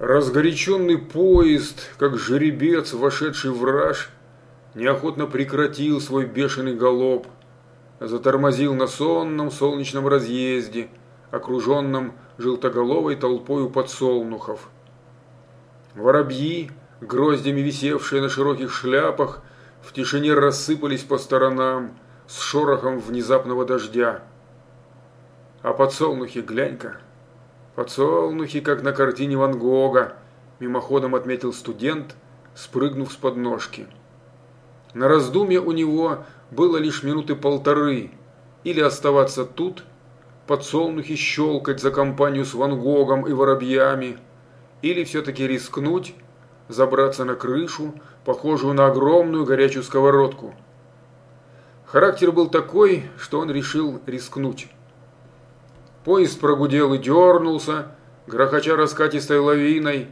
Разгоряченный поезд, как жеребец, вошедший в раж, неохотно прекратил свой бешеный галоп, затормозил на сонном солнечном разъезде, окруженном желтоголовой толпою подсолнухов. Воробьи, гроздями висевшие на широких шляпах, в тишине рассыпались по сторонам с шорохом внезапного дождя. А подсолнухи, глянь-ка, подсолнухи, как на картине Ван Гога, мимоходом отметил студент, спрыгнув с подножки. На раздумье у него было лишь минуты полторы, или оставаться тут, подсолнухи щелкать за компанию с Ван Гогом и воробьями, или все-таки рискнуть, забраться на крышу, похожую на огромную горячую сковородку. Характер был такой, что он решил рискнуть. Поезд прогудел и дернулся, грохоча раскатистой лавиной,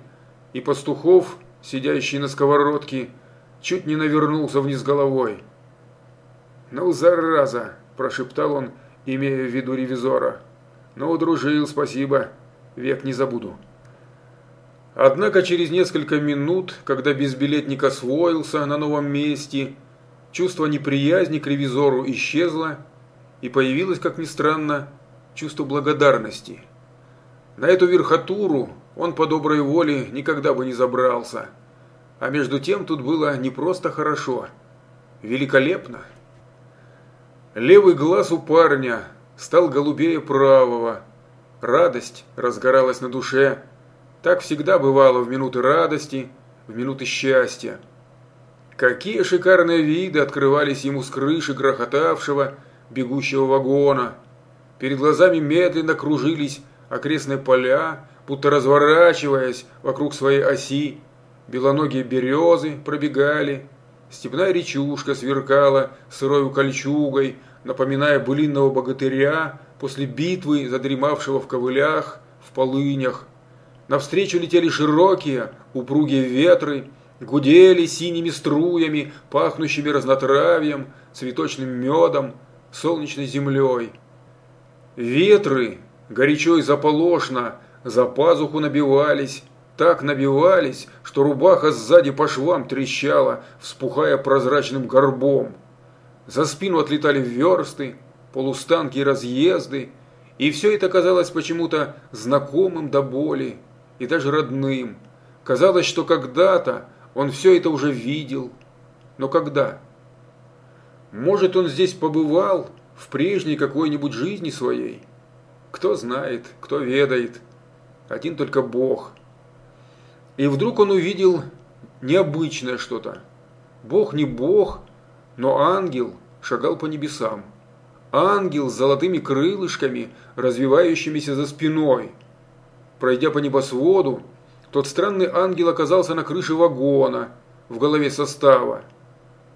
и Пастухов, сидящий на сковородке, чуть не навернулся вниз головой. «Ну, зараза!» – прошептал он, имея в виду ревизора. «Ну, дружил, спасибо, век не забуду». Однако через несколько минут, когда безбилетник освоился на новом месте, чувство неприязни к ревизору исчезло, и появилось, как ни странно, чувство благодарности. На эту верхотуру он по доброй воле никогда бы не забрался. А между тем тут было не просто хорошо, великолепно. Левый глаз у парня стал голубее правого. Радость разгоралась на душе. Так всегда бывало в минуты радости, в минуты счастья. Какие шикарные виды открывались ему с крыши грохотавшего, бегущего вагона. Перед глазами медленно кружились окрестные поля, будто разворачиваясь вокруг своей оси. Белоногие березы пробегали, степная речушка сверкала сырой кольчугой, напоминая былинного богатыря после битвы, задремавшего в ковылях, в полынях. Навстречу летели широкие, упругие ветры, гудели синими струями, пахнущими разнотравьем, цветочным медом, солнечной землей. Ветры, горячо и заполошно, за пазуху набивались, так набивались, что рубаха сзади по швам трещала, вспухая прозрачным горбом. За спину отлетали версты, полустанки и разъезды, и все это казалось почему-то знакомым до боли и даже родным. Казалось, что когда-то он все это уже видел. Но когда? Может, он здесь побывал в прежней какой-нибудь жизни своей? Кто знает, кто ведает. Один только Бог. И вдруг он увидел необычное что-то. Бог не Бог, но ангел шагал по небесам. Ангел с золотыми крылышками, развивающимися за спиной. Пройдя по небосводу, тот странный ангел оказался на крыше вагона, в голове состава.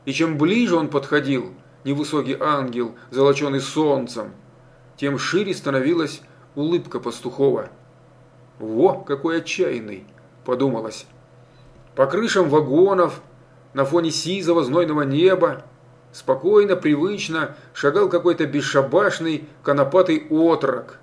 И чем ближе он подходил, невысокий ангел, золоченый солнцем, тем шире становилась улыбка пастухова. «Во, какой отчаянный!» – подумалось. По крышам вагонов, на фоне сизого знойного неба, спокойно, привычно шагал какой-то бесшабашный, конопатый отрок.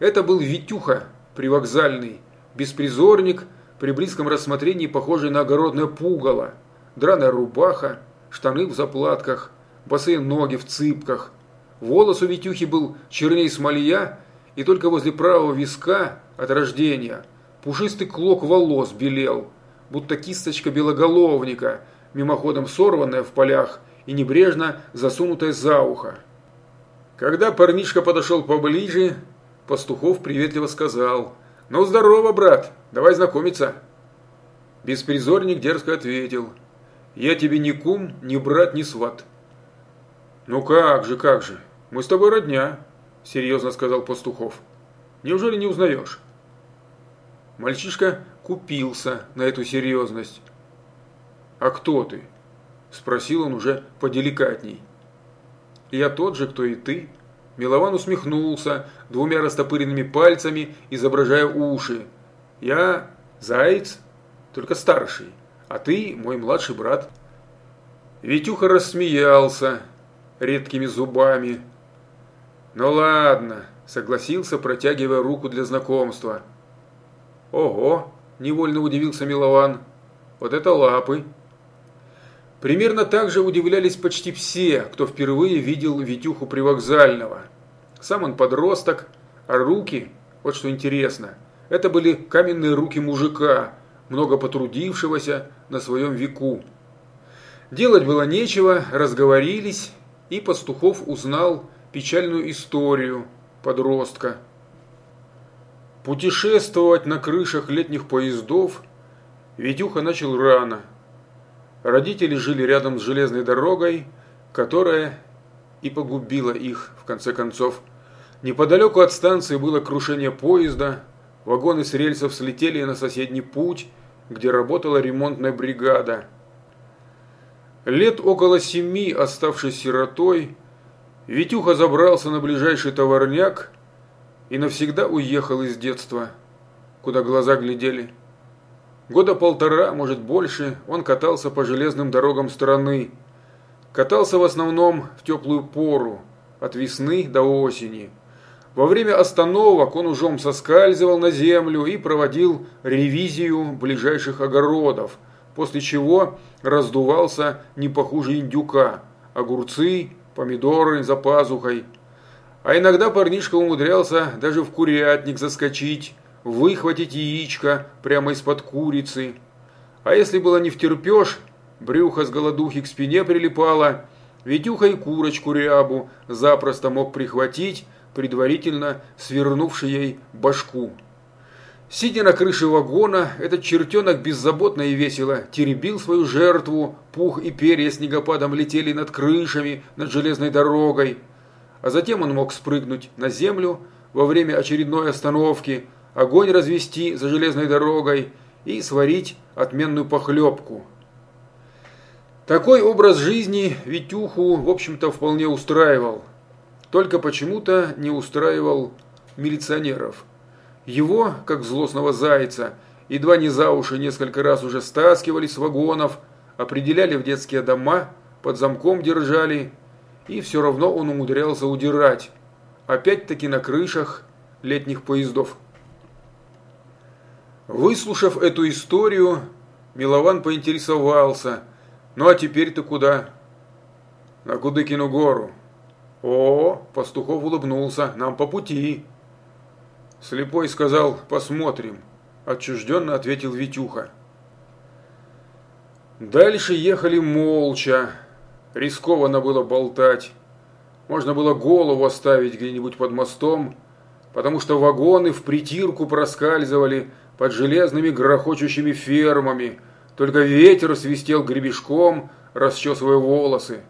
Это был Витюха, привокзальный, беспризорник, при близком рассмотрении похожий на огородное пугало, драная рубаха, штаны в заплатках, босые ноги в цыпках. Волос у Витюхи был черней смолья, и только возле правого виска от рождения пушистый клок волос белел, будто кисточка белоголовника, мимоходом сорванная в полях и небрежно засунутая за ухо. Когда парнишка подошел поближе, Пастухов приветливо сказал «Ну, здорово, брат, давай знакомиться». Беспризорник дерзко ответил «Я тебе ни кум, ни брат, ни сват». «Ну как же, как же, мы с тобой родня», – серьезно сказал Пастухов. «Неужели не узнаешь?» Мальчишка купился на эту серьезность. «А кто ты?» – спросил он уже поделикатней. «Я тот же, кто и ты». Милован усмехнулся, двумя растопыренными пальцами изображая уши. «Я заяц, только старший, а ты мой младший брат». Витюха рассмеялся редкими зубами, «Ну ладно», – согласился, протягивая руку для знакомства. «Ого, невольно удивился Милован. Вот это лапы. Примерно так же удивлялись почти все, кто впервые видел Витюху привокзального. Сам он подросток, а руки, вот что интересно, это были каменные руки мужика, много потрудившегося на своем веку. Делать было нечего, разговорились, и Пастухов узнал печальную историю подростка. Путешествовать на крышах летних поездов Витюха начал рано. Родители жили рядом с железной дорогой, которая и погубила их, в конце концов. Неподалеку от станции было крушение поезда, вагоны с рельсов слетели на соседний путь, где работала ремонтная бригада. Лет около семи, оставшись сиротой, Витюха забрался на ближайший товарняк и навсегда уехал из детства, куда глаза глядели. Года полтора, может больше, он катался по железным дорогам страны. Катался в основном в теплую пору, от весны до осени. Во время остановок он ужом соскальзывал на землю и проводил ревизию ближайших огородов, после чего раздувался не похуже индюка. Огурцы, помидоры за пазухой – а иногда парнишка умудрялся даже в курятник заскочить, выхватить яичко прямо из-под курицы. А если было не втерпешь, брюхо с голодухи к спине прилипало, Витюха и курочку рябу запросто мог прихватить, предварительно свернувший ей башку. Сидя на крыше вагона, этот чертенок беззаботно и весело теребил свою жертву, пух и перья снегопадом летели над крышами, над железной дорогой – а затем он мог спрыгнуть на землю во время очередной остановки, огонь развести за железной дорогой и сварить отменную похлебку. Такой образ жизни Витюху, в общем-то, вполне устраивал. Только почему-то не устраивал милиционеров. Его, как злостного зайца, едва не за уши несколько раз уже стаскивали с вагонов, определяли в детские дома, под замком держали и все равно он умудрялся удирать. Опять-таки на крышах летних поездов. Выслушав эту историю, Милован поинтересовался. «Ну а теперь ты куда?» «На Кудыкину гору». «О, Пастухов улыбнулся, нам по пути». Слепой сказал «посмотрим», отчужденно ответил Витюха. Дальше ехали молча, Рискованно было болтать. Можно было голову оставить где-нибудь под мостом, потому что вагоны в притирку проскальзывали под железными грохочущими фермами, только ветер свистел гребешком, расчесывая волосы.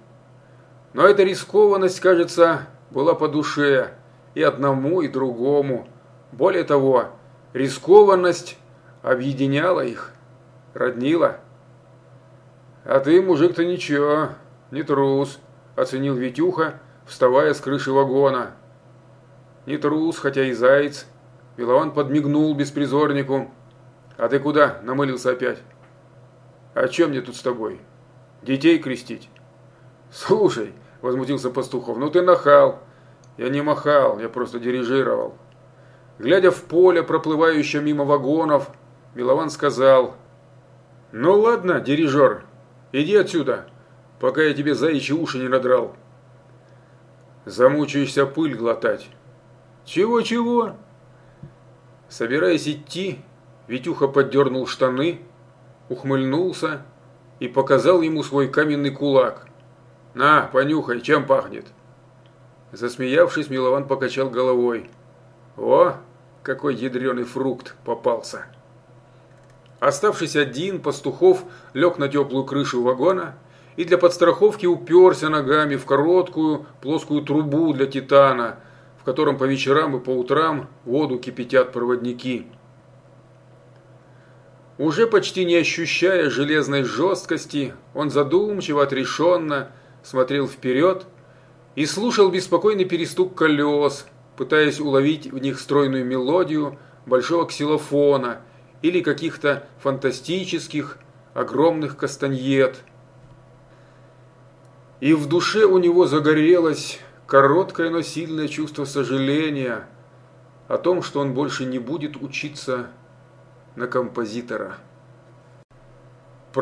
Но эта рискованность, кажется, была по душе и одному, и другому. Более того, рискованность объединяла их, роднила. А ты, мужик-то, ничего, «Не трус», – оценил Витюха, вставая с крыши вагона. «Не трус, хотя и заяц». Вилован подмигнул беспризорнику. «А ты куда?» – намылился опять. «А чем мне тут с тобой? Детей крестить?» «Слушай», – возмутился Пастухов, – «ну ты нахал». «Я не махал, я просто дирижировал». Глядя в поле, проплывающее мимо вагонов, Милован сказал, «Ну ладно, дирижер, иди отсюда, пока я тебе заячьи уши не надрал. Замучаешься пыль глотать. Чего-чего? Собираясь идти, Витюха поддернул штаны, ухмыльнулся и показал ему свой каменный кулак. «На, понюхай, чем пахнет?» Засмеявшись, Милован покачал головой. «О, какой ядреный фрукт попался!» Оставшись один, Пастухов лег на теплую крышу вагона и для подстраховки уперся ногами в короткую плоскую трубу для титана, в котором по вечерам и по утрам воду кипятят проводники. Уже почти не ощущая железной жесткости, он задумчиво, отрешенно смотрел вперед и слушал беспокойный перестук колес, пытаясь уловить в них стройную мелодию большого ксилофона или каких-то фантастических огромных кастаньет – и в душе у него загорелось короткое, но сильное чувство сожаления о том, что он больше не будет учиться на композитора.